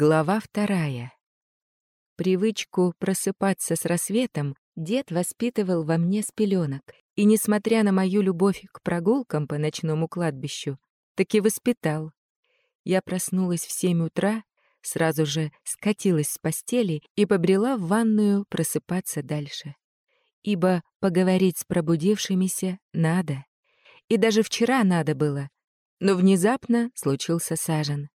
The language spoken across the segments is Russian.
Глава вторая. Привычку просыпаться с рассветом дед воспитывал во мне с пеленок, и, несмотря на мою любовь к прогулкам по ночному кладбищу, таки воспитал. Я проснулась в семь утра, сразу же скатилась с постели и побрела в ванную просыпаться дальше. Ибо поговорить с пробудившимися надо. И даже вчера надо было. Но внезапно случился сажен.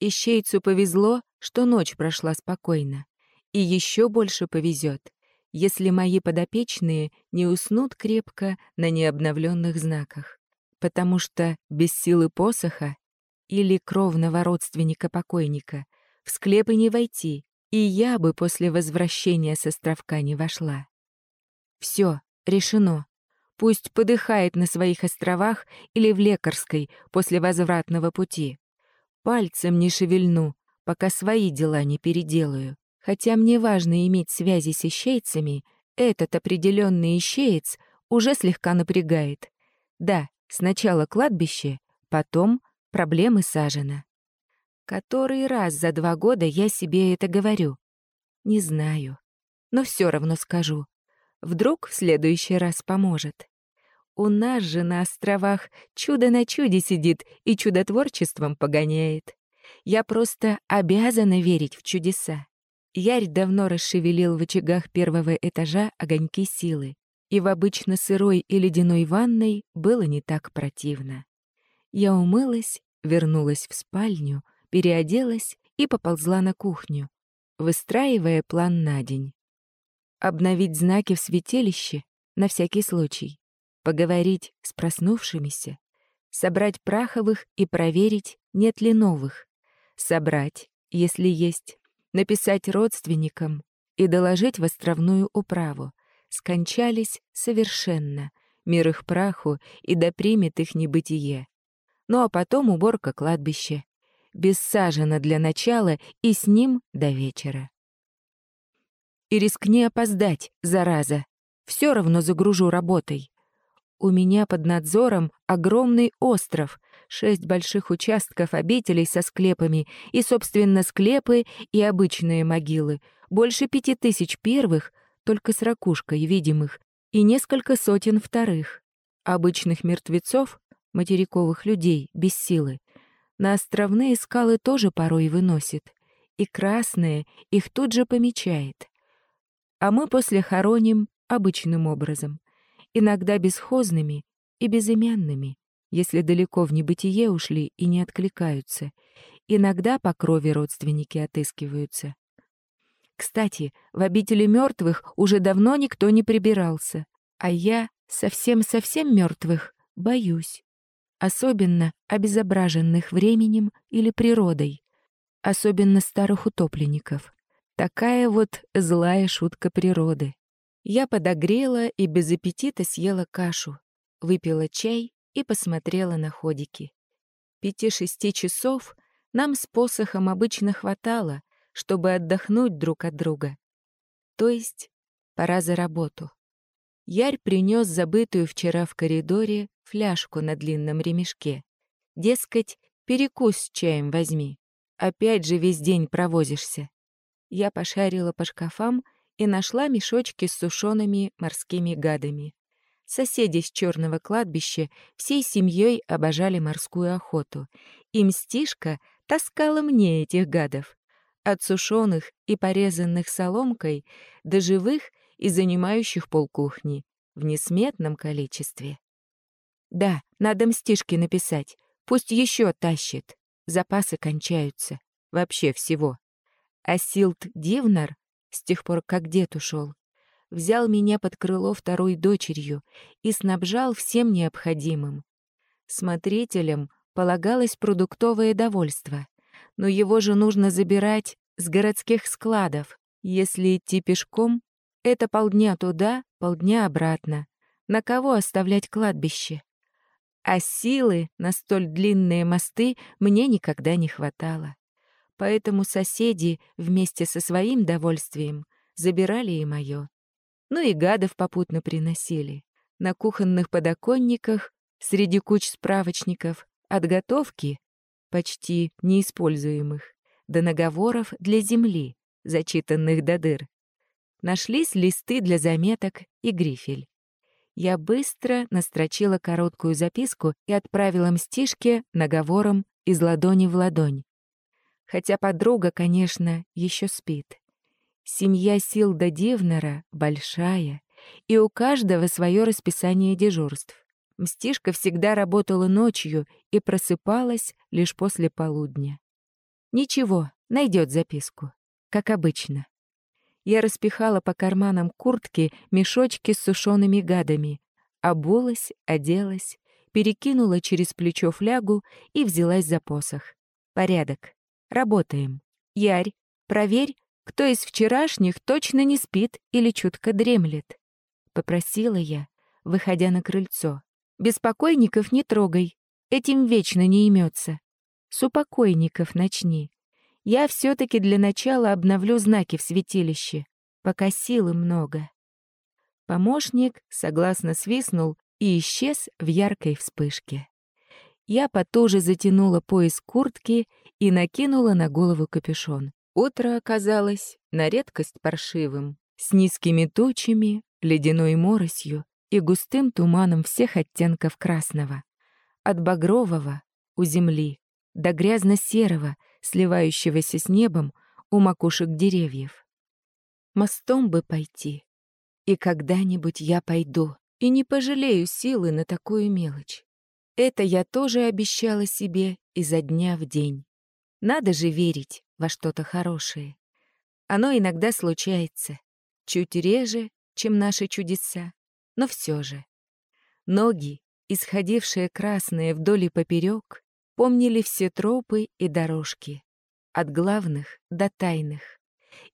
Ищейцу повезло, что ночь прошла спокойно. И еще больше повезет, если мои подопечные не уснут крепко на необновленных знаках. Потому что без силы посоха или кровного родственника покойника в склепы не войти, и я бы после возвращения с островка не вошла. Все, решено. Пусть подыхает на своих островах или в лекарской после возвратного пути. Пальцем не шевельну, пока свои дела не переделаю. Хотя мне важно иметь связи с ищейцами, этот определенный ищеец уже слегка напрягает. Да, сначала кладбище, потом проблемы сажена. Который раз за два года я себе это говорю? Не знаю. Но все равно скажу. Вдруг в следующий раз поможет. У нас же на островах чудо на чуде сидит и чудотворчеством погоняет. Я просто обязана верить в чудеса. Ярь давно расшевелил в очагах первого этажа огоньки силы, и в обычно сырой и ледяной ванной было не так противно. Я умылась, вернулась в спальню, переоделась и поползла на кухню, выстраивая план на день. Обновить знаки в святилище на всякий случай поговорить с проснувшимися, собрать праховых и проверить, нет ли новых, собрать, если есть, написать родственникам и доложить в островную управу. Скончались совершенно, мир их праху и допримет их небытие. Ну а потом уборка кладбища. Бессажено для начала и с ним до вечера. И рискни опоздать, зараза. Все равно загружу работой. У меня под надзором огромный остров, шесть больших участков обителей со склепами и, собственно, склепы и обычные могилы, больше пяти тысяч первых, только с ракушкой видимых, и несколько сотен вторых. Обычных мертвецов, материковых людей, без силы, на островные скалы тоже порой выносит. И красные их тут же помечает. А мы после хороним обычным образом иногда бесхозными и безымянными, если далеко в небытие ушли и не откликаются. Иногда по крови родственники отыскиваются. Кстати, в обители мертвых уже давно никто не прибирался, а я совсем-совсем мертвых боюсь. Особенно обезображенных временем или природой. Особенно старых утопленников. Такая вот злая шутка природы. Я подогрела и без аппетита съела кашу, выпила чай и посмотрела на ходики. Пяти-шести часов нам с посохом обычно хватало, чтобы отдохнуть друг от друга. То есть пора за работу. Ярь принес забытую вчера в коридоре фляжку на длинном ремешке. Дескать, перекус с чаем возьми. Опять же весь день провозишься. Я пошарила по шкафам и нашла мешочки с сушеными морскими гадами. Соседи с черного кладбища всей семьей обожали морскую охоту, и мстишка таскала мне этих гадов. От сушеных и порезанных соломкой до живых и занимающих полкухни в несметном количестве. Да, надо мстишке написать, пусть еще тащит. Запасы кончаются. Вообще всего. А Силт Дивнар с тех пор, как дед ушел, взял меня под крыло второй дочерью и снабжал всем необходимым. Смотрителям полагалось продуктовое довольство, но его же нужно забирать с городских складов. Если идти пешком, это полдня туда, полдня обратно. На кого оставлять кладбище? А силы на столь длинные мосты мне никогда не хватало поэтому соседи вместе со своим довольствием забирали и моё. Ну и гадов попутно приносили. На кухонных подоконниках, среди куч справочников, от готовки, почти неиспользуемых, до наговоров для земли, зачитанных до дыр. Нашлись листы для заметок и грифель. Я быстро настрочила короткую записку и отправила мстишке наговором из ладони в ладонь. Хотя подруга, конечно, еще спит. Семья Силда Дивнера большая, и у каждого свое расписание дежурств. Мстишка всегда работала ночью и просыпалась лишь после полудня. Ничего, найдет записку, как обычно. Я распихала по карманам куртки мешочки с сушеными гадами, обулась, оделась, перекинула через плечо флягу и взялась за посох. Порядок. Работаем. Ярь, проверь, кто из вчерашних точно не спит или чутко дремлет. Попросила я, выходя на крыльцо. Беспокойников не трогай, этим вечно не имется. С упокойников начни. Я все-таки для начала обновлю знаки в святилище, пока силы много. Помощник согласно свистнул и исчез в яркой вспышке. Я потуже затянула пояс куртки и накинула на голову капюшон. Утро оказалось на редкость паршивым, с низкими тучами, ледяной моросью и густым туманом всех оттенков красного. От багрового у земли до грязно-серого, сливающегося с небом у макушек деревьев. Мостом бы пойти. И когда-нибудь я пойду, и не пожалею силы на такую мелочь. Это я тоже обещала себе изо дня в день. Надо же верить во что-то хорошее. Оно иногда случается, чуть реже, чем наши чудеса, но все же. Ноги, исходившие красные вдоль и поперек, помнили все тропы и дорожки, от главных до тайных.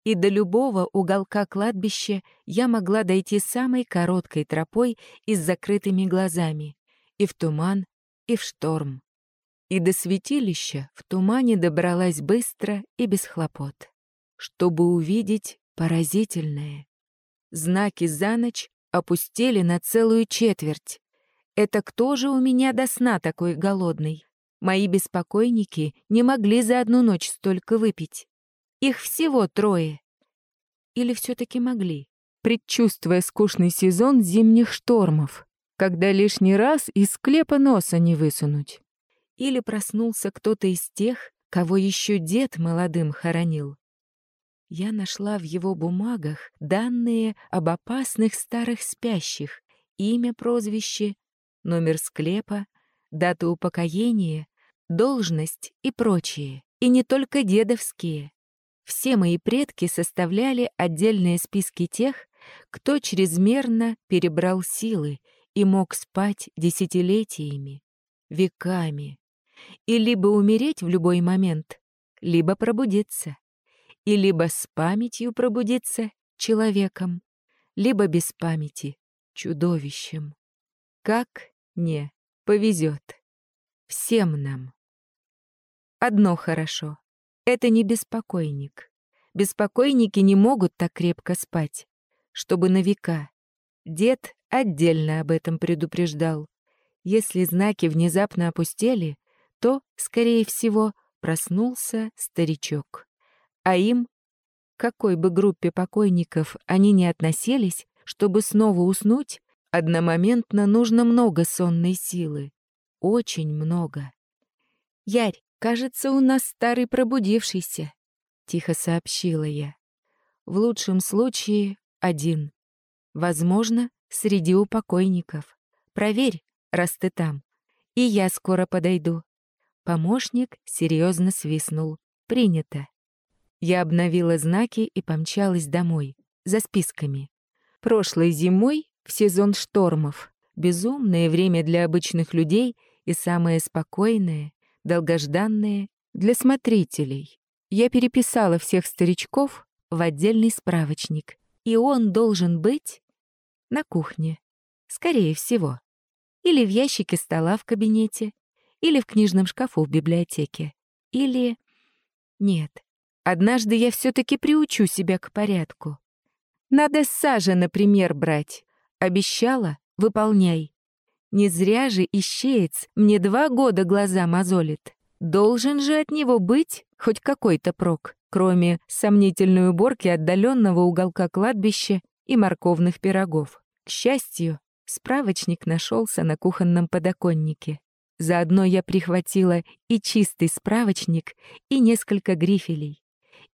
И до любого уголка кладбища я могла дойти самой короткой тропой и с закрытыми глазами, и в туман, и в шторм. И до святилища в тумане добралась быстро и без хлопот, чтобы увидеть поразительное. Знаки за ночь опустили на целую четверть. Это кто же у меня до сна такой голодный? Мои беспокойники не могли за одну ночь столько выпить. Их всего трое. Или все-таки могли, предчувствуя скучный сезон зимних штормов, когда лишний раз из склепа носа не высунуть. Или проснулся кто-то из тех, кого еще дед молодым хоронил. Я нашла в его бумагах данные об опасных старых спящих, имя, прозвище, номер склепа, дата упокоения должность и прочие, и не только дедовские. Все мои предки составляли отдельные списки тех, кто чрезмерно перебрал силы и мог спать десятилетиями, веками, и либо умереть в любой момент, либо пробудиться, и либо с памятью пробудиться человеком, либо без памяти чудовищем. Как не повезет. Всем нам. Одно хорошо. Это не беспокойник. Беспокойники не могут так крепко спать, чтобы на века. Дед отдельно об этом предупреждал. Если знаки внезапно опустели, то, скорее всего, проснулся старичок. А им, какой бы группе покойников они ни относились, чтобы снова уснуть, одномоментно нужно много сонной силы. Очень много. «Ярь, «Кажется, у нас старый пробудившийся», — тихо сообщила я. «В лучшем случае один. Возможно, среди упокойников. Проверь, раз ты там. И я скоро подойду». Помощник серьезно свистнул. «Принято». Я обновила знаки и помчалась домой, за списками. Прошлой зимой, в сезон штормов, безумное время для обычных людей и самое спокойное долгожданные для смотрителей. Я переписала всех старичков в отдельный справочник, и он должен быть на кухне, скорее всего, или в ящике стола в кабинете, или в книжном шкафу в библиотеке, или... Нет, однажды я все-таки приучу себя к порядку. Надо сажа, например, брать. Обещала — выполняй. Не зря же ищеец мне два года глаза мозолит. Должен же от него быть Хоть какой-то прок, кроме сомнительной уборки отдаленного уголка кладбища и морковных пирогов. К счастью, справочник нашелся на кухонном подоконнике. Заодно я прихватила и чистый справочник, и несколько грифелей.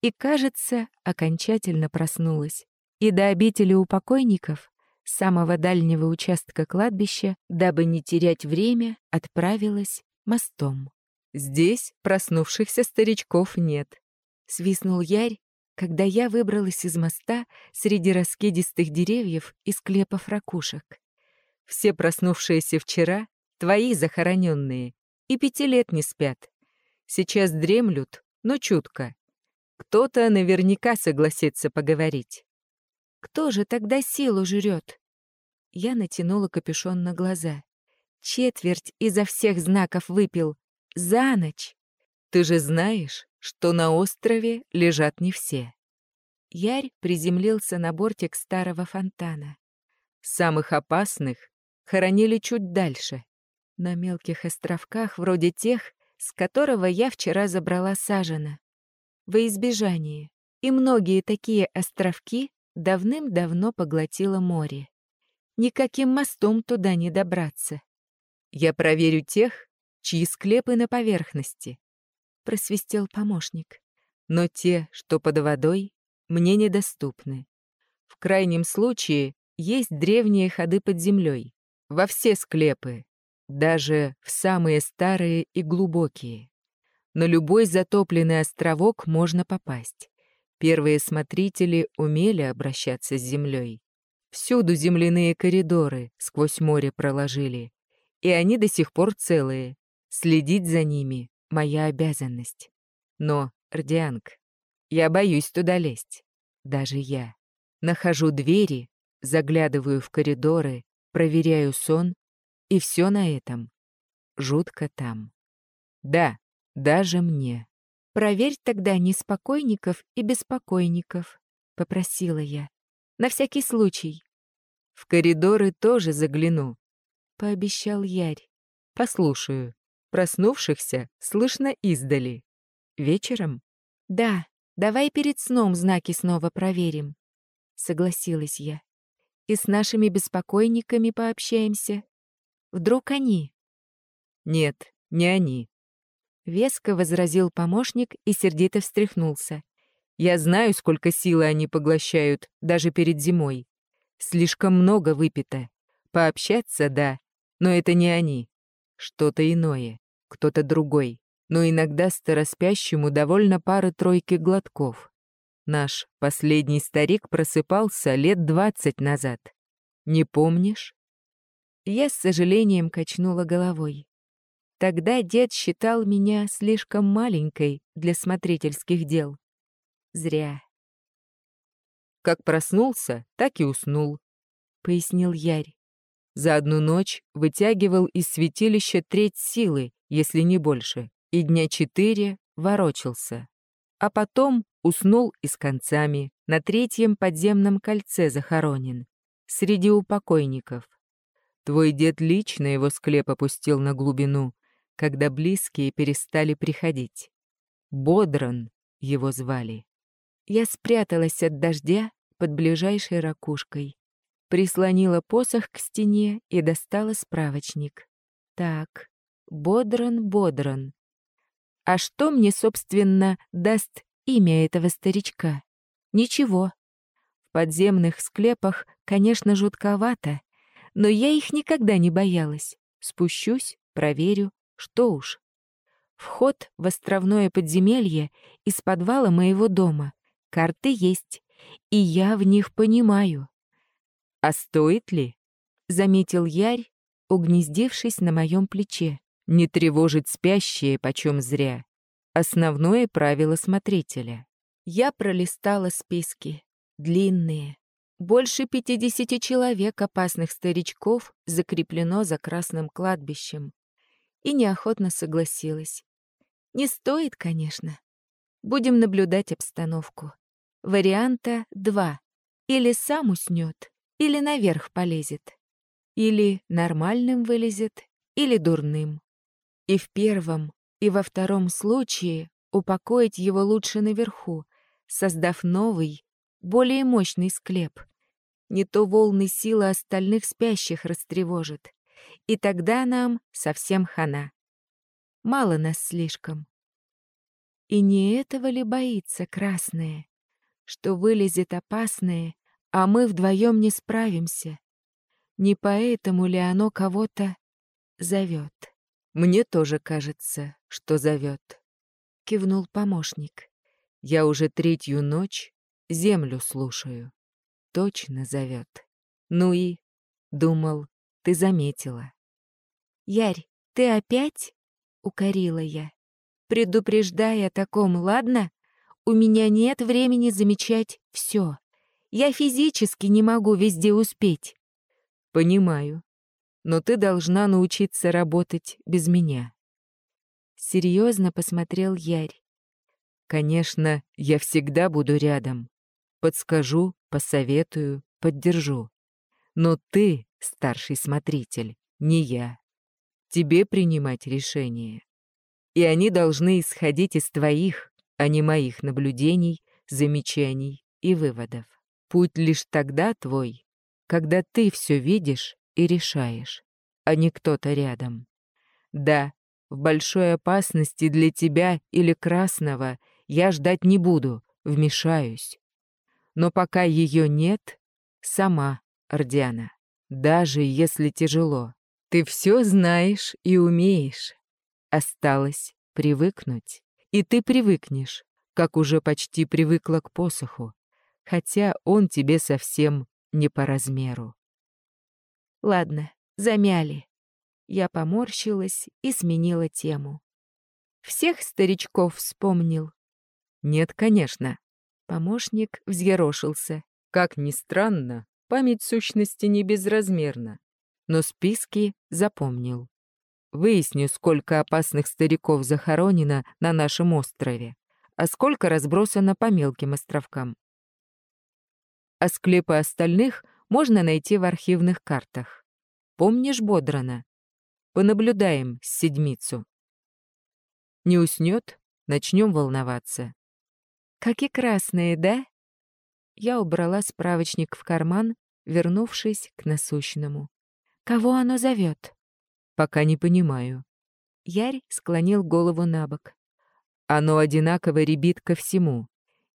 И, кажется, окончательно проснулась. И до обители у покойников, самого дальнего участка кладбища, дабы не терять время, отправилась мостом. Здесь проснувшихся старичков нет. Свистнул Ярь, когда я выбралась из моста среди раскидистых деревьев и склепов ракушек. Все проснувшиеся вчера твои захороненные, и пяти лет не спят. Сейчас дремлют, но чутко. Кто-то наверняка согласится поговорить. Кто же тогда силу жрет? Я натянула капюшон на глаза. Четверть изо всех знаков выпил. За ночь. Ты же знаешь, что на острове лежат не все. Ярь приземлился на бортик старого фонтана. Самых опасных хоронили чуть дальше, на мелких островках, вроде тех, с которого я вчера забрала сажена. Во избежание. И многие такие островки давным-давно поглотило море. Никаким мостом туда не добраться. Я проверю тех, чьи склепы на поверхности, — просвистел помощник. Но те, что под водой, мне недоступны. В крайнем случае есть древние ходы под землей. Во все склепы, даже в самые старые и глубокие. На любой затопленный островок можно попасть. Первые смотрители умели обращаться с землей. Всюду земляные коридоры сквозь море проложили, и они до сих пор целые. Следить за ними — моя обязанность. Но, Рдианг, я боюсь туда лезть. Даже я. Нахожу двери, заглядываю в коридоры, проверяю сон и все на этом. Жутко там. Да, даже мне. «Проверь тогда неспокойников и беспокойников», — попросила я. «На всякий случай». «В коридоры тоже загляну», — пообещал Ярь. «Послушаю. Проснувшихся слышно издали. Вечером?» «Да, давай перед сном знаки снова проверим», — согласилась я. «И с нашими беспокойниками пообщаемся, Вдруг они? Нет, не они. Веско возразил помощник и сердито встряхнулся. Я знаю, сколько силы они поглощают, даже перед зимой. Слишком много выпито. Пообщаться — да, но это не они. Что-то иное, кто-то другой. Но иногда староспящему довольно пары-тройки глотков. Наш последний старик просыпался лет двадцать назад. Не помнишь? Я с сожалением качнула головой. Тогда дед считал меня слишком маленькой для смотрительских дел. Зря. Как проснулся, так и уснул, — пояснил Ярь. За одну ночь вытягивал из святилища треть силы, если не больше, и дня четыре ворочался. А потом уснул и с концами, на третьем подземном кольце захоронен, среди упокойников. Твой дед лично его склеп опустил на глубину, когда близкие перестали приходить. Бодран его звали. Я спряталась от дождя под ближайшей ракушкой, прислонила посох к стене и достала справочник. Так, Бодран, Бодран. А что мне, собственно, даст имя этого старичка? Ничего. В подземных склепах, конечно, жутковато, но я их никогда не боялась. Спущусь, проверю, что уж. Вход в островное подземелье из подвала моего дома. Карты есть, и я в них понимаю. «А стоит ли?» — заметил Ярь, угнездившись на моем плече. «Не тревожить спящие почем зря. Основное правило смотрителя». Я пролистала списки. Длинные, больше 50 человек опасных старичков закреплено за красным кладбищем. И неохотно согласилась. Не стоит, конечно. Будем наблюдать обстановку. Варианта два. Или сам уснет, или наверх полезет. Или нормальным вылезет, или дурным. И в первом, и во втором случае упокоить его лучше наверху, создав новый, более мощный склеп. Не то волны силы остальных спящих растревожит. И тогда нам совсем хана. Мало нас слишком. И не этого ли боится красное, что вылезет опасное, а мы вдвоем не справимся? Не поэтому ли оно кого-то зовет? Мне тоже кажется, что зовет. Кивнул помощник. Я уже третью ночь землю слушаю. Точно зовет. Ну и, думал, ты заметила. Ярь, ты опять? Укорила я. Предупреждай о таком, ладно? У меня нет времени замечать все. Я физически не могу везде успеть. Понимаю. Но ты должна научиться работать без меня. Серьезно посмотрел Ярь. Конечно, я всегда буду рядом. Подскажу, посоветую, поддержу. Но ты, старший смотритель, не я. Тебе принимать решения и они должны исходить из твоих, а не моих наблюдений, замечаний и выводов. Путь лишь тогда твой, когда ты все видишь и решаешь, а не кто-то рядом. Да, в большой опасности для тебя или красного я ждать не буду, вмешаюсь. Но пока ее нет, сама, Ордиана, даже если тяжело, ты все знаешь и умеешь. Осталось привыкнуть, и ты привыкнешь, как уже почти привыкла к посоху, хотя он тебе совсем не по размеру. Ладно, замяли. Я поморщилась и сменила тему. Всех старичков вспомнил? Нет, конечно. Помощник взъерошился. Как ни странно, память сущности не безразмерна, но списки запомнил. Выясню, сколько опасных стариков захоронено на нашем острове, а сколько разбросано по мелким островкам. А склепы остальных можно найти в архивных картах. Помнишь Бодрана? Понаблюдаем с седмицу. Не уснет, начнем волноваться. Как и красные, да? Я убрала справочник в карман, вернувшись к насущному. Кого оно зовет? Пока не понимаю. Ярь склонил голову на бок. Оно одинаково ребит ко всему.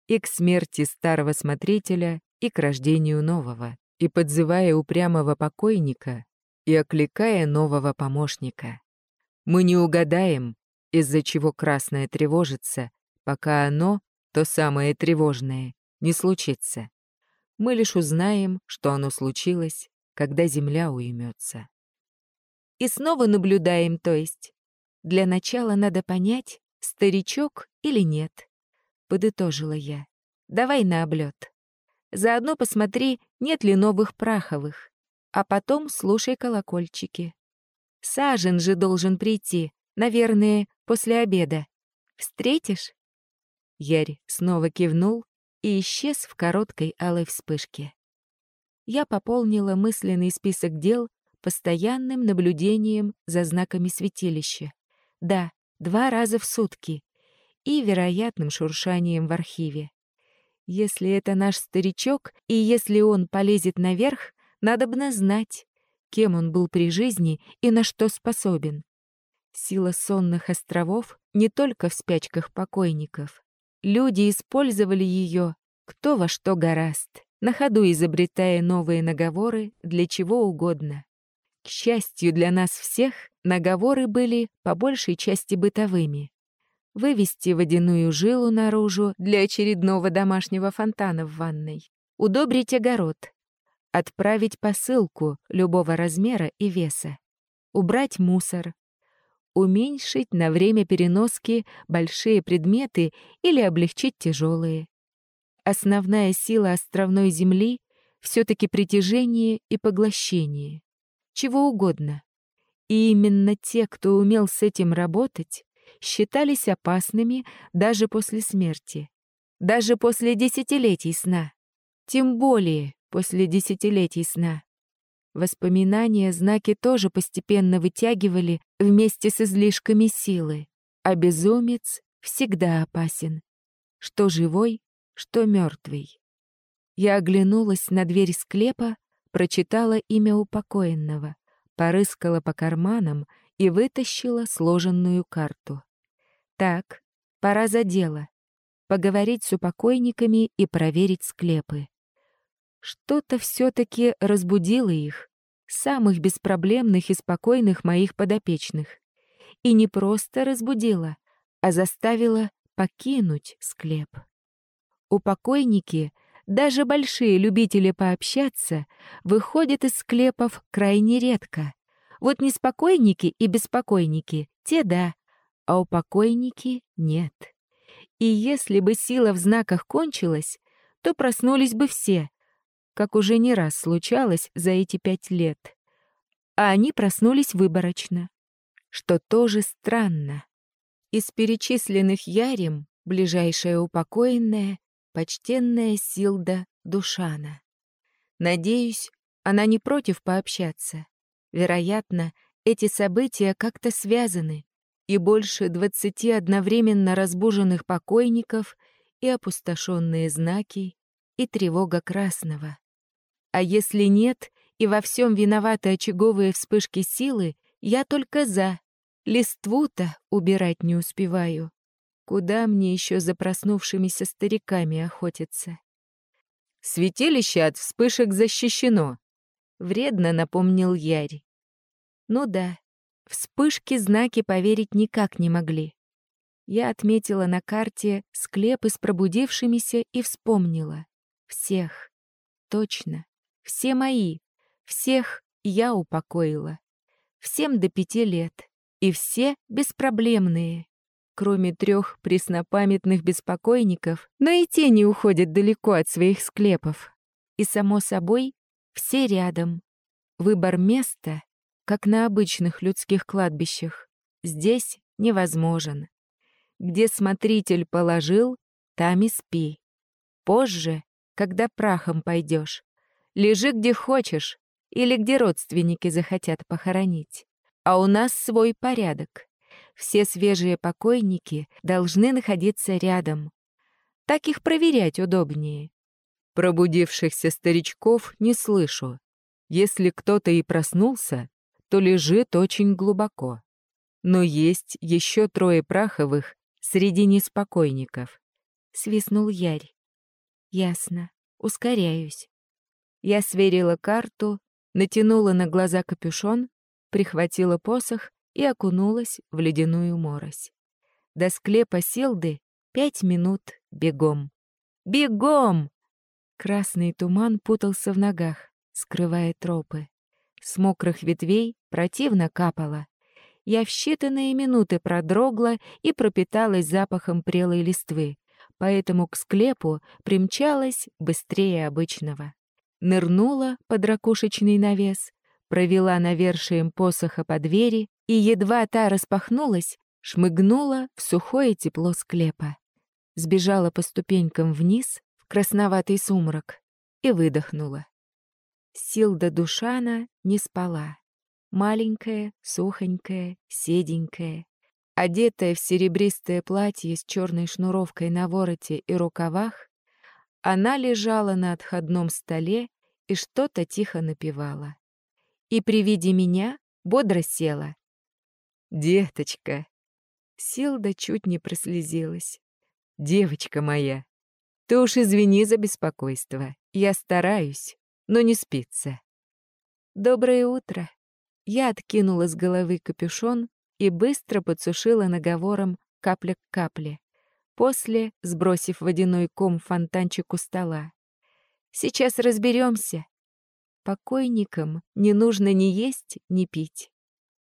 И к смерти старого смотрителя, и к рождению нового. И подзывая упрямого покойника, и окликая нового помощника. Мы не угадаем, из-за чего красное тревожится, пока оно, то самое тревожное, не случится. Мы лишь узнаем, что оно случилось, когда земля уймется. И снова наблюдаем, то есть. Для начала надо понять, старичок или нет. Подытожила я. Давай на облет. Заодно посмотри, нет ли новых праховых. А потом слушай колокольчики. Сажен же должен прийти, наверное, после обеда. Встретишь? Ярь снова кивнул и исчез в короткой алой вспышке. Я пополнила мысленный список дел, постоянным наблюдением за знаками святилища. Да, два раза в сутки. И вероятным шуршанием в архиве. Если это наш старичок, и если он полезет наверх, надо бы знать, кем он был при жизни и на что способен. Сила сонных островов не только в спячках покойников. Люди использовали ее кто во что гораст, на ходу изобретая новые наговоры для чего угодно. К счастью для нас всех, наговоры были по большей части бытовыми. Вывести водяную жилу наружу для очередного домашнего фонтана в ванной. Удобрить огород. Отправить посылку любого размера и веса. Убрать мусор. Уменьшить на время переноски большие предметы или облегчить тяжелые. Основная сила островной земли — все-таки притяжение и поглощение чего угодно. И именно те, кто умел с этим работать, считались опасными даже после смерти, даже после десятилетий сна. Тем более после десятилетий сна. Воспоминания, знаки тоже постепенно вытягивали вместе с излишками силы, а безумец всегда опасен. Что живой, что мертвый. Я оглянулась на дверь склепа, прочитала имя упокоенного, порыскала по карманам и вытащила сложенную карту. Так, пора за дело. Поговорить с упокойниками и проверить склепы. Что-то все-таки разбудило их, самых беспроблемных и спокойных моих подопечных. И не просто разбудило, а заставило покинуть склеп. Упокойники, даже большие любители пообщаться, выходят из склепов крайне редко. Вот неспокойники и беспокойники, те да, а упокойники нет. И если бы сила в знаках кончилась, то проснулись бы все, как уже не раз случалось за эти пять лет. А они проснулись выборочно, что тоже странно. Из перечисленных ярем ближайшая упокоенная, почтенная Силда Душана. Надеюсь, она не против пообщаться. Вероятно, эти события как-то связаны, и больше двадцати одновременно разбуженных покойников и опустошенные знаки, и тревога красного. А если нет, и во всем виноваты очаговые вспышки силы, я только за. Листву-то убирать не успеваю. Куда мне еще за проснувшимися стариками охотиться? Святилище от вспышек защищено. Вредно напомнил Ярь. Ну да, вспышки знаки поверить никак не могли. Я отметила на карте склепы с пробудившимися и вспомнила. Всех. Точно. Все мои, всех я упокоила. Всем до пяти лет. И все беспроблемные. Кроме трех преснопамятных беспокойников, но и те не уходят далеко от своих склепов. И, само собой, все рядом. Выбор места, как на обычных людских кладбищах, здесь невозможен. Где смотритель положил, там и спи. Позже, когда прахом пойдешь, Лежи где хочешь или где родственники захотят похоронить. А у нас свой порядок. Все свежие покойники должны находиться рядом. Так их проверять удобнее. Пробудившихся старичков не слышу. Если кто-то и проснулся, то лежит очень глубоко. Но есть еще трое праховых среди неспокойников. Свистнул Ярь. Ясно. Ускоряюсь. Я сверила карту, натянула на глаза капюшон, прихватила посох и окунулась в ледяную морось. До склепа Силды пять минут бегом. Бегом! Красный туман путался в ногах, скрывая тропы. С мокрых ветвей противно капало. Я в считанные минуты продрогла и пропиталась запахом прелой листвы, поэтому к склепу примчалась быстрее обычного нырнула под ракушечный навес, провела навершием посоха по двери и, едва та распахнулась, шмыгнула в сухое тепло склепа. Сбежала по ступенькам вниз в красноватый сумрак и выдохнула. Силда Душана не спала. Маленькая, сухонькая, седенькая, одетая в серебристое платье с черной шнуровкой на вороте и рукавах, она лежала на отходном столе и что-то тихо напевала. И при виде меня бодро села. «Деточка!» Силда чуть не прослезилась. «Девочка моя, ты уж извини за беспокойство. Я стараюсь, но не спится». «Доброе утро!» Я откинула с головы капюшон и быстро подсушила наговором капля к капле после сбросив водяной ком фонтанчик у стола. «Сейчас разберемся. Покойникам не нужно ни есть, ни пить.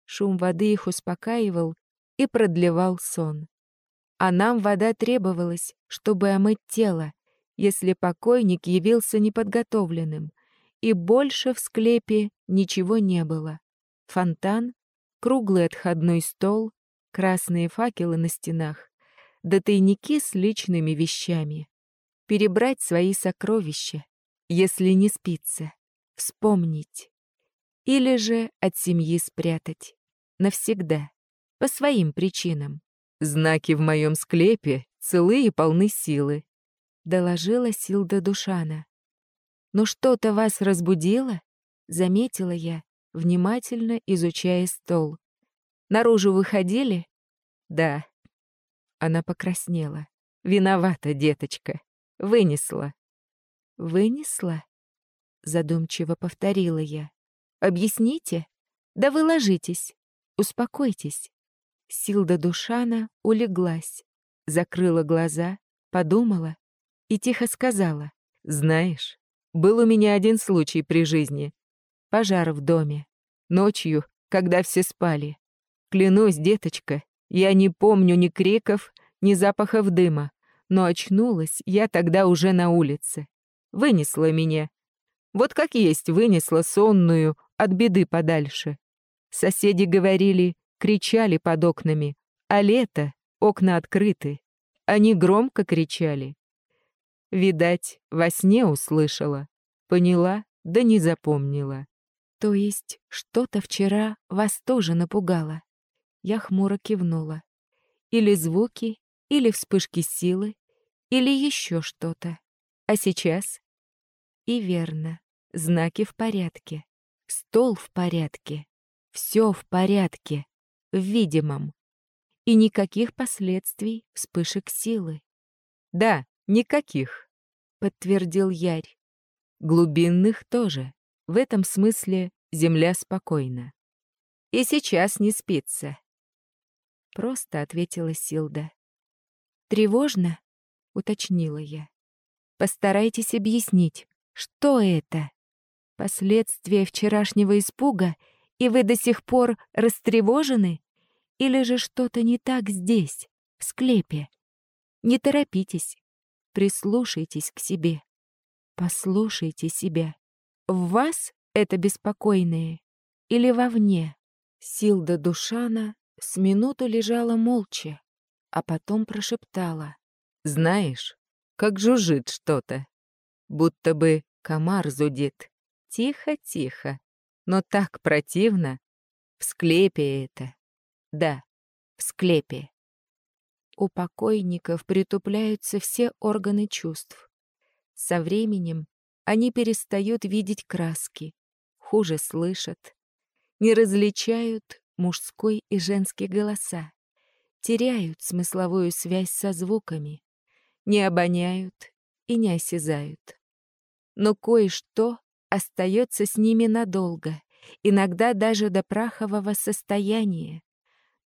Шум воды их успокаивал и продлевал сон. А нам вода требовалась, чтобы омыть тело, если покойник явился неподготовленным, и больше в склепе ничего не было. Фонтан, круглый отходной стол, красные факелы на стенах, да тайники с личными вещами. Перебрать свои сокровища, если не спится, вспомнить. Или же от семьи спрятать. Навсегда. По своим причинам. Знаки в моем склепе целы и полны силы, доложила Силда Душана. Но что-то вас разбудило? Заметила я, внимательно изучая стол. Наружу выходили? Да. Она покраснела. Виновата, деточка. Вынесла. Вынесла? Задумчиво повторила я. Объясните? Да вы ложитесь. Успокойтесь. Силда Душана улеглась, закрыла глаза, подумала и тихо сказала. «Знаешь, был у меня один случай при жизни. Пожар в доме. Ночью, когда все спали. Клянусь, деточка, я не помню ни криков, ни запахов дыма, но очнулась я тогда уже на улице. Вынесла меня. Вот как есть вынесла сонную от беды подальше. Соседи говорили, кричали под окнами, а лето, окна открыты. Они громко кричали. Видать, во сне услышала, поняла, да не запомнила. То есть что-то вчера вас тоже напугало? Я хмуро кивнула. Или звуки, или вспышки силы, или еще что-то. А сейчас? И верно. Знаки в порядке. Стол в порядке. Все в порядке. В видимом. И никаких последствий вспышек силы. Да, никаких, подтвердил Ярь. Глубинных тоже. В этом смысле земля спокойна. И сейчас не спится. Просто ответила Силда. Тревожно? Уточнила я. Постарайтесь объяснить, что это? Последствия вчерашнего испуга, и вы до сих пор растревожены? Или же что-то не так здесь, в склепе? Не торопитесь, прислушайтесь к себе. Послушайте себя. В вас это беспокойное или вовне? Силда Душана с минуту лежала молча, а потом прошептала. «Знаешь, как жужжит что-то, будто бы комар зудит. Тихо-тихо, но так противно. В склепе это. Да, в склепе. У покойников притупляются все органы чувств. Со временем они перестают видеть краски, хуже слышат, не различают мужской и женский голоса, теряют смысловую связь со звуками, не обоняют и не осязают. Но кое-что остается с ними надолго, иногда даже до прахового состояния.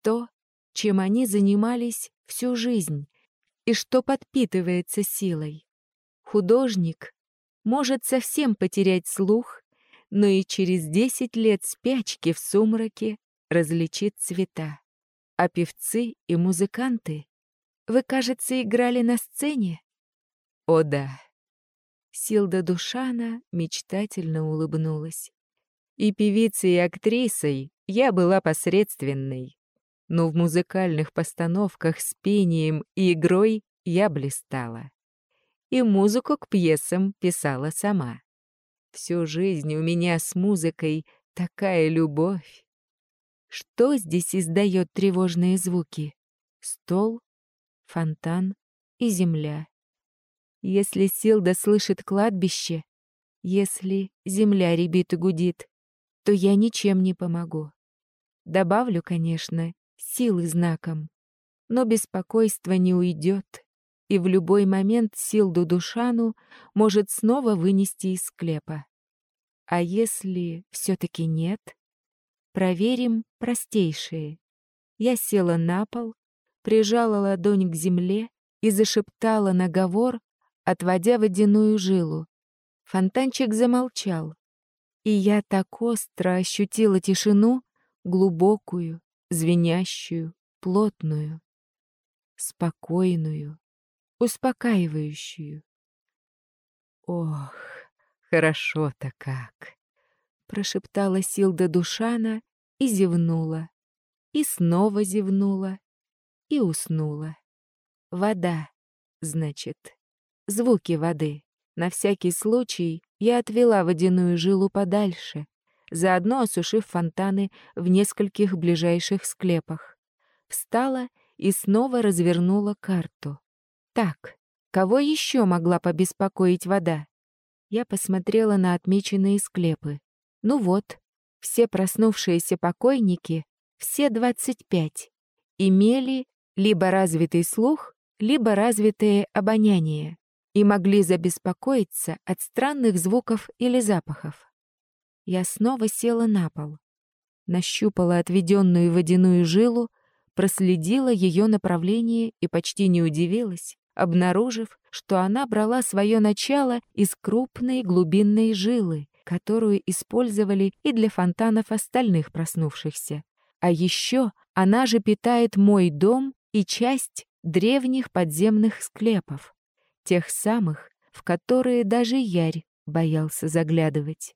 То, чем они занимались всю жизнь и что подпитывается силой. Художник может совсем потерять слух, но и через десять лет спячки в сумраке различит цвета. А певцы и музыканты, вы, кажется, играли на сцене? О да. Силда Душана мечтательно улыбнулась. И певицей, и актрисой я была посредственной. Но в музыкальных постановках с пением и игрой я блистала и музыку к пьесам писала сама. Всю жизнь у меня с музыкой такая любовь. Что здесь издает тревожные звуки? Стол, фонтан и земля. Если Силда слышит кладбище, если земля ребит и гудит, то я ничем не помогу. Добавлю, конечно, силы знаком, но беспокойство не уйдет и в любой момент Силду Душану может снова вынести из склепа. А если все-таки нет? Проверим простейшие. Я села на пол, прижала ладонь к земле и зашептала наговор, отводя водяную жилу. Фонтанчик замолчал, и я так остро ощутила тишину, глубокую, звенящую, плотную, спокойную успокаивающую. «Ох, хорошо-то как!» — прошептала Силда Душана и зевнула, и снова зевнула, и уснула. Вода, значит, звуки воды. На всякий случай я отвела водяную жилу подальше, заодно осушив фонтаны в нескольких ближайших склепах. Встала и снова развернула карту. Так, кого еще могла побеспокоить вода? Я посмотрела на отмеченные склепы. Ну вот, все проснувшиеся покойники, все 25, имели либо развитый слух, либо развитое обоняние и могли забеспокоиться от странных звуков или запахов. Я снова села на пол, нащупала отведенную водяную жилу, проследила ее направление и почти не удивилась, обнаружив, что она брала свое начало из крупной глубинной жилы, которую использовали и для фонтанов остальных проснувшихся. А еще она же питает мой дом и часть древних подземных склепов, тех самых, в которые даже Ярь боялся заглядывать.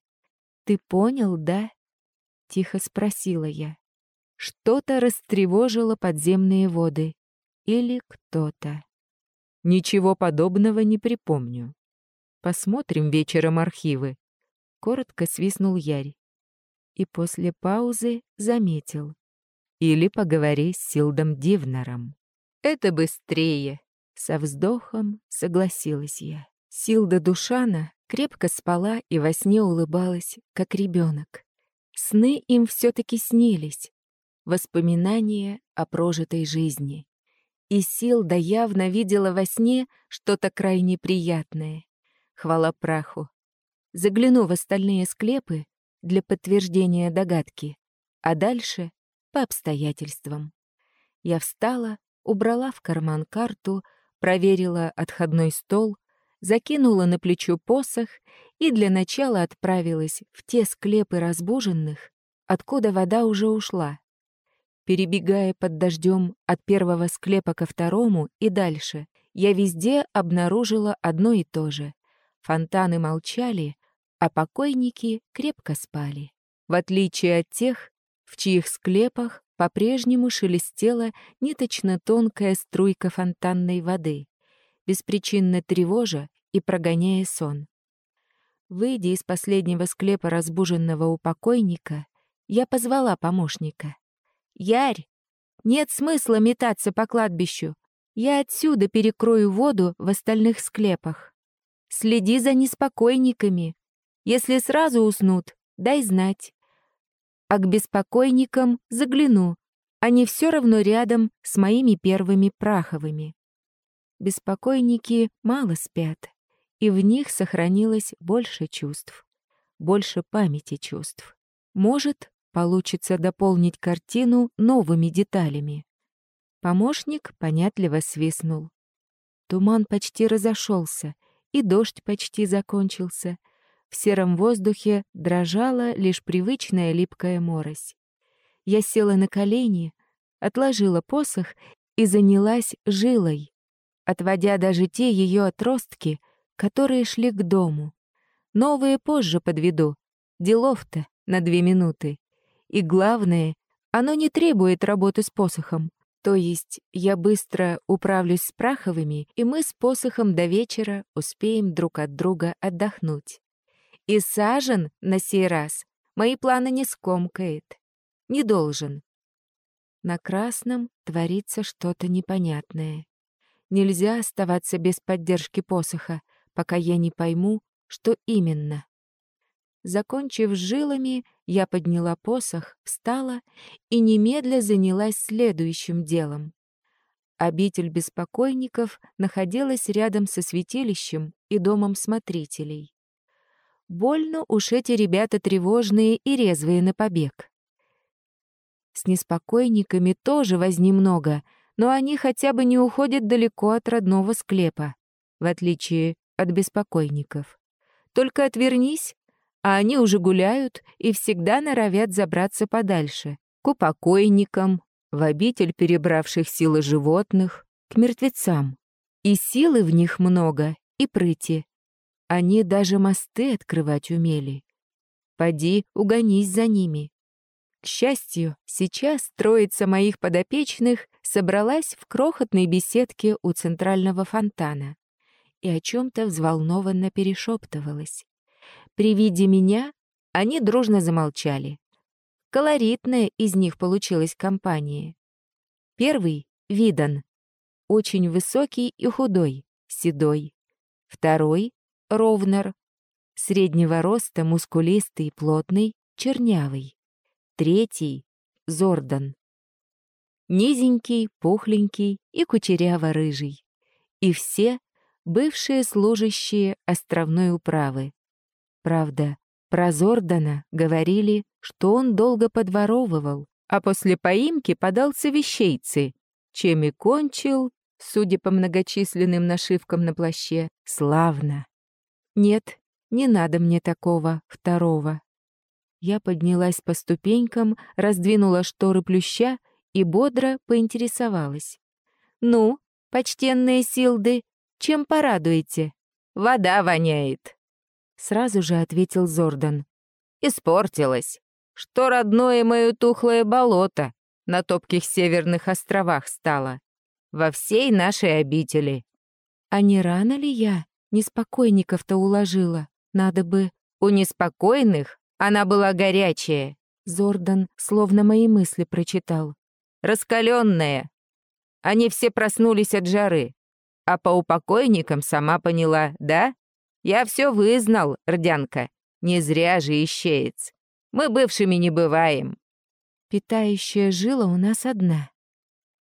«Ты понял, да?» — тихо спросила я. Что-то растревожило подземные воды. Или кто-то. Ничего подобного не припомню. Посмотрим вечером архивы. Коротко свистнул Ярь. И после паузы заметил. Или поговори с Силдом Дивнером. Это быстрее. Со вздохом согласилась я. Силда Душана крепко спала и во сне улыбалась, как ребенок. Сны им все-таки снились, воспоминания о прожитой жизни. И Силда явно видела во сне что-то крайне приятное. Хвала праху. Загляну в остальные склепы для подтверждения догадки, а дальше — по обстоятельствам. Я встала, убрала в карман карту, проверила отходной стол, закинула на плечо посох и для начала отправилась в те склепы разбуженных, откуда вода уже ушла перебегая под дождем от первого склепа ко второму и дальше, я везде обнаружила одно и то же. Фонтаны молчали, а покойники крепко спали. В отличие от тех, в чьих склепах по-прежнему шелестела ниточно тонкая струйка фонтанной воды, беспричинно тревожа и прогоняя сон. Выйдя из последнего склепа разбуженного у покойника, я позвала помощника. Ярь, нет смысла метаться по кладбищу. Я отсюда перекрою воду в остальных склепах. Следи за неспокойниками. Если сразу уснут, дай знать. А к беспокойникам загляну. Они все равно рядом с моими первыми праховыми. Беспокойники мало спят, и в них сохранилось больше чувств, больше памяти чувств. Может, Получится дополнить картину новыми деталями. Помощник понятливо свистнул. Туман почти разошелся, и дождь почти закончился. В сером воздухе дрожала лишь привычная липкая морось. Я села на колени, отложила посох и занялась жилой, отводя даже те ее отростки, которые шли к дому. Новые позже подведу. Делов-то на две минуты. И главное, оно не требует работы с посохом. То есть я быстро управлюсь с Праховыми, и мы с посохом до вечера успеем друг от друга отдохнуть. И Сажен на сей раз мои планы не скомкает. Не должен. На красном творится что-то непонятное. Нельзя оставаться без поддержки посоха, пока я не пойму, что именно. Закончив жилами, я подняла посох, встала и немедля занялась следующим делом. Обитель беспокойников находилась рядом со святилищем и домом смотрителей. Больно уж эти ребята тревожные и резвые на побег. С неспокойниками тоже возни много, но они хотя бы не уходят далеко от родного склепа, в отличие от беспокойников. Только отвернись, а они уже гуляют и всегда норовят забраться подальше, к упокойникам, в обитель перебравших силы животных, к мертвецам. И силы в них много, и прыти. Они даже мосты открывать умели. Поди, угонись за ними. К счастью, сейчас троица моих подопечных собралась в крохотной беседке у центрального фонтана и о чем-то взволнованно перешептывалась. При виде меня они дружно замолчали. Колоритная из них получилась компания. Первый Видан. Очень высокий и худой, седой. Второй — Ровнер. Среднего роста, мускулистый, плотный, чернявый. Третий — Зордан. Низенький, пухленький и кучеряво-рыжий. И все — бывшие служащие островной управы. Правда, про Зордана говорили, что он долго подворовывал, а после поимки подался вещейцы, чем и кончил, судя по многочисленным нашивкам на плаще, славно. Нет, не надо мне такого второго. Я поднялась по ступенькам, раздвинула шторы плюща и бодро поинтересовалась. «Ну, почтенные Силды, чем порадуете? Вода воняет!» Сразу же ответил Зордан. «Испортилась. Что родное мое тухлое болото на топких северных островах стало. Во всей нашей обители». «А не рано ли я неспокойников-то уложила? Надо бы...» «У неспокойных она была горячая», Зордан словно мои мысли прочитал. «Раскаленная. Они все проснулись от жары. А по упокойникам сама поняла, да? Я все вызнал, Рдянка. Не зря же ищеец. Мы бывшими не бываем. Питающая жила у нас одна.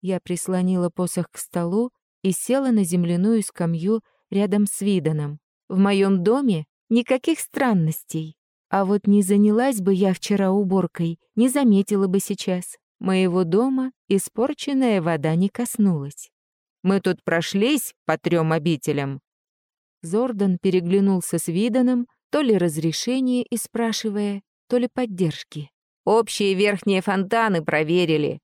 Я прислонила посох к столу и села на земляную скамью рядом с Виданом. В моем доме никаких странностей. А вот не занялась бы я вчера уборкой, не заметила бы сейчас. Моего дома испорченная вода не коснулась. Мы тут прошлись по трем обителям, Зордан переглянулся с Виданом, то ли разрешение и спрашивая, то ли поддержки. «Общие верхние фонтаны проверили.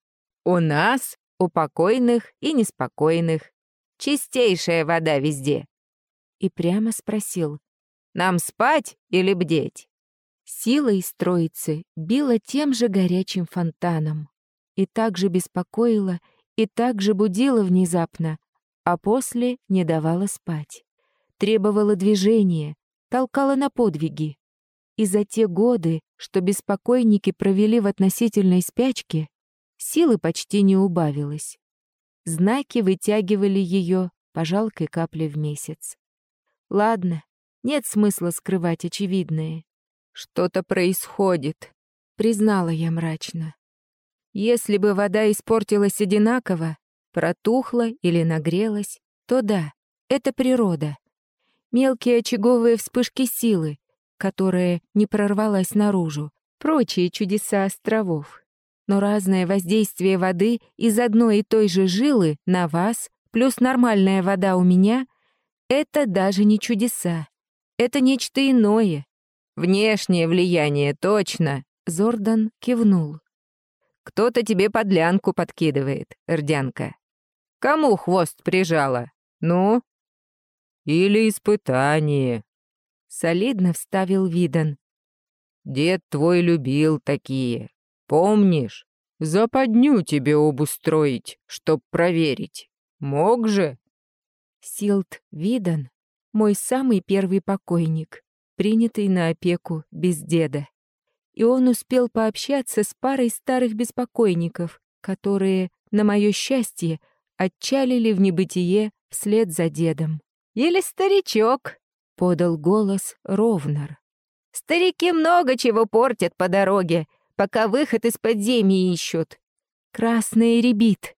У нас, у покойных и неспокойных. Чистейшая вода везде». И прямо спросил, «Нам спать или бдеть?» Сила из троицы била тем же горячим фонтаном. И так же беспокоила, и так же будила внезапно, а после не давала спать требовала движения, толкала на подвиги. И за те годы, что беспокойники провели в относительной спячке, силы почти не убавилось. Знаки вытягивали ее по жалкой капле в месяц. Ладно, нет смысла скрывать очевидное. Что-то происходит, признала я мрачно. Если бы вода испортилась одинаково, протухла или нагрелась, то да, это природа мелкие очаговые вспышки силы, которая не прорвалась наружу, прочие чудеса островов. Но разное воздействие воды из одной и той же жилы на вас, плюс нормальная вода у меня — это даже не чудеса. Это нечто иное. Внешнее влияние, точно. Зордан кивнул. Кто-то тебе подлянку подкидывает, Эрдянка. Кому хвост прижала? Ну, или испытание. Солидно вставил Видан. Дед твой любил такие. Помнишь? Западню тебе обустроить, чтоб проверить. Мог же? Силт Видан — мой самый первый покойник, принятый на опеку без деда. И он успел пообщаться с парой старых беспокойников, которые, на мое счастье, отчалили в небытие вслед за дедом. Или старичок», — подал голос Ровнар. «Старики много чего портят по дороге, пока выход из подземья ищут. Красный ребит».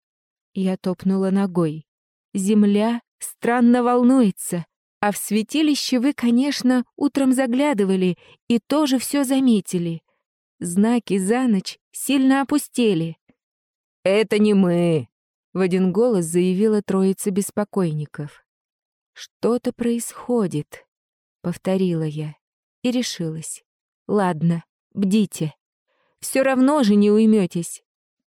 Я топнула ногой. Земля странно волнуется, а в святилище вы, конечно, утром заглядывали и тоже все заметили. Знаки за ночь сильно опустели. «Это не мы», — в один голос заявила троица беспокойников. «Что-то происходит», — повторила я и решилась. «Ладно, бдите. Все равно же не уйметесь.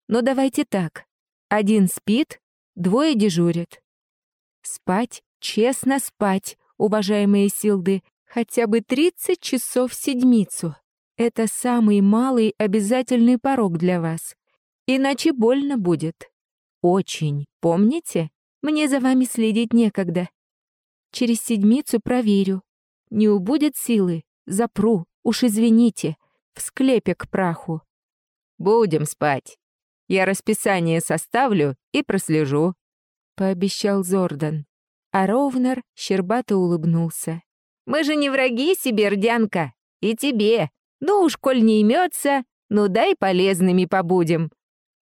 Но давайте так. Один спит, двое дежурят. Спать, честно спать, уважаемые силды, хотя бы 30 часов в седмицу. Это самый малый обязательный порог для вас. Иначе больно будет. Очень, помните? Мне за вами следить некогда. Через седмицу проверю. Не убудет силы, запру, уж извините, в склепе к праху. Будем спать. Я расписание составлю и прослежу», — пообещал Зордан. А Ровнер щербато улыбнулся. «Мы же не враги себе, Рдянка, и тебе. Ну уж, коль не имется, ну дай полезными побудем».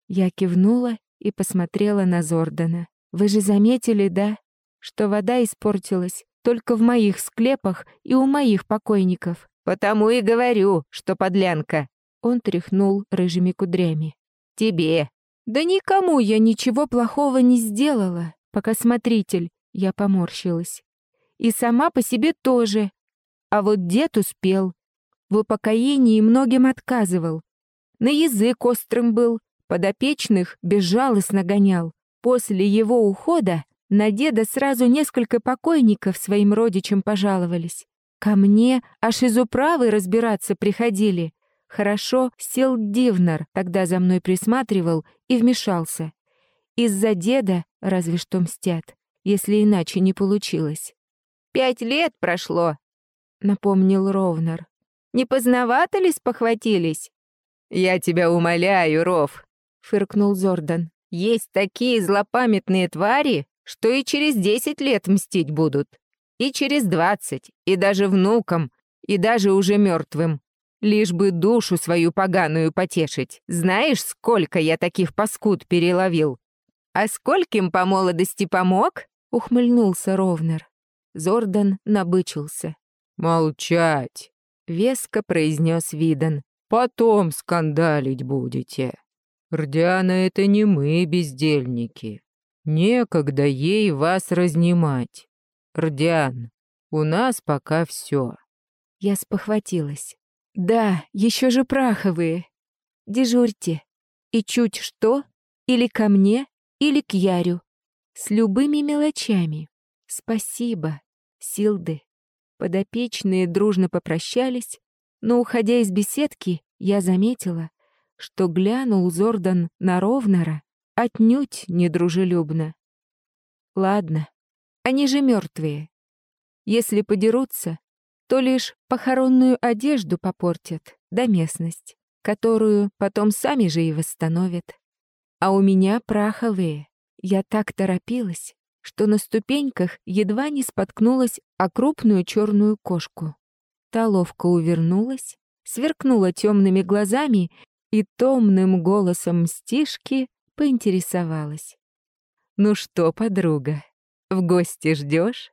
Я кивнула и посмотрела на Зордана. «Вы же заметили, да, что вода испортилась только в моих склепах и у моих покойников. Потому и говорю, что подлянка». Он тряхнул рыжими кудрями. «Тебе». «Да никому я ничего плохого не сделала, пока смотритель», я поморщилась. «И сама по себе тоже. А вот дед успел. В упокоении многим отказывал. На язык острым был, подопечных безжалостно гонял. После его ухода на деда сразу несколько покойников своим родичам пожаловались. Ко мне аж из управы разбираться приходили. Хорошо сел Дивнар, тогда за мной присматривал и вмешался. Из-за деда разве что мстят, если иначе не получилось. «Пять лет прошло», — напомнил Ровнар. «Не поздновато ли спохватились?» «Я тебя умоляю, Ров», — фыркнул Зордан. «Есть такие злопамятные твари, что и через десять лет мстить будут. И через двадцать, и даже внукам, и даже уже мертвым. Лишь бы душу свою поганую потешить. Знаешь, сколько я таких паскуд переловил? А скольким по молодости помог? Ухмыльнулся Ровнер. Зордан набычился. «Молчать!» — веско произнес Видан. «Потом скандалить будете. Рдяна — это не мы, бездельники. Некогда ей вас разнимать. Рдян, у нас пока все. Я спохватилась. Да, еще же праховые. Дежурьте. И чуть что, или ко мне, или к Ярю. С любыми мелочами. Спасибо, Силды. Подопечные дружно попрощались, но, уходя из беседки, я заметила, что глянул Зордан на Ровнера отнюдь недружелюбно. Ладно, они же мертвые. Если подерутся, то лишь похоронную одежду попортят, да местность, которую потом сами же и восстановят. А у меня праховые. Я так торопилась, что на ступеньках едва не споткнулась о крупную черную кошку. Та ловко увернулась, сверкнула темными глазами и томным голосом мстишки поинтересовалась. «Ну что, подруга, в гости ждешь?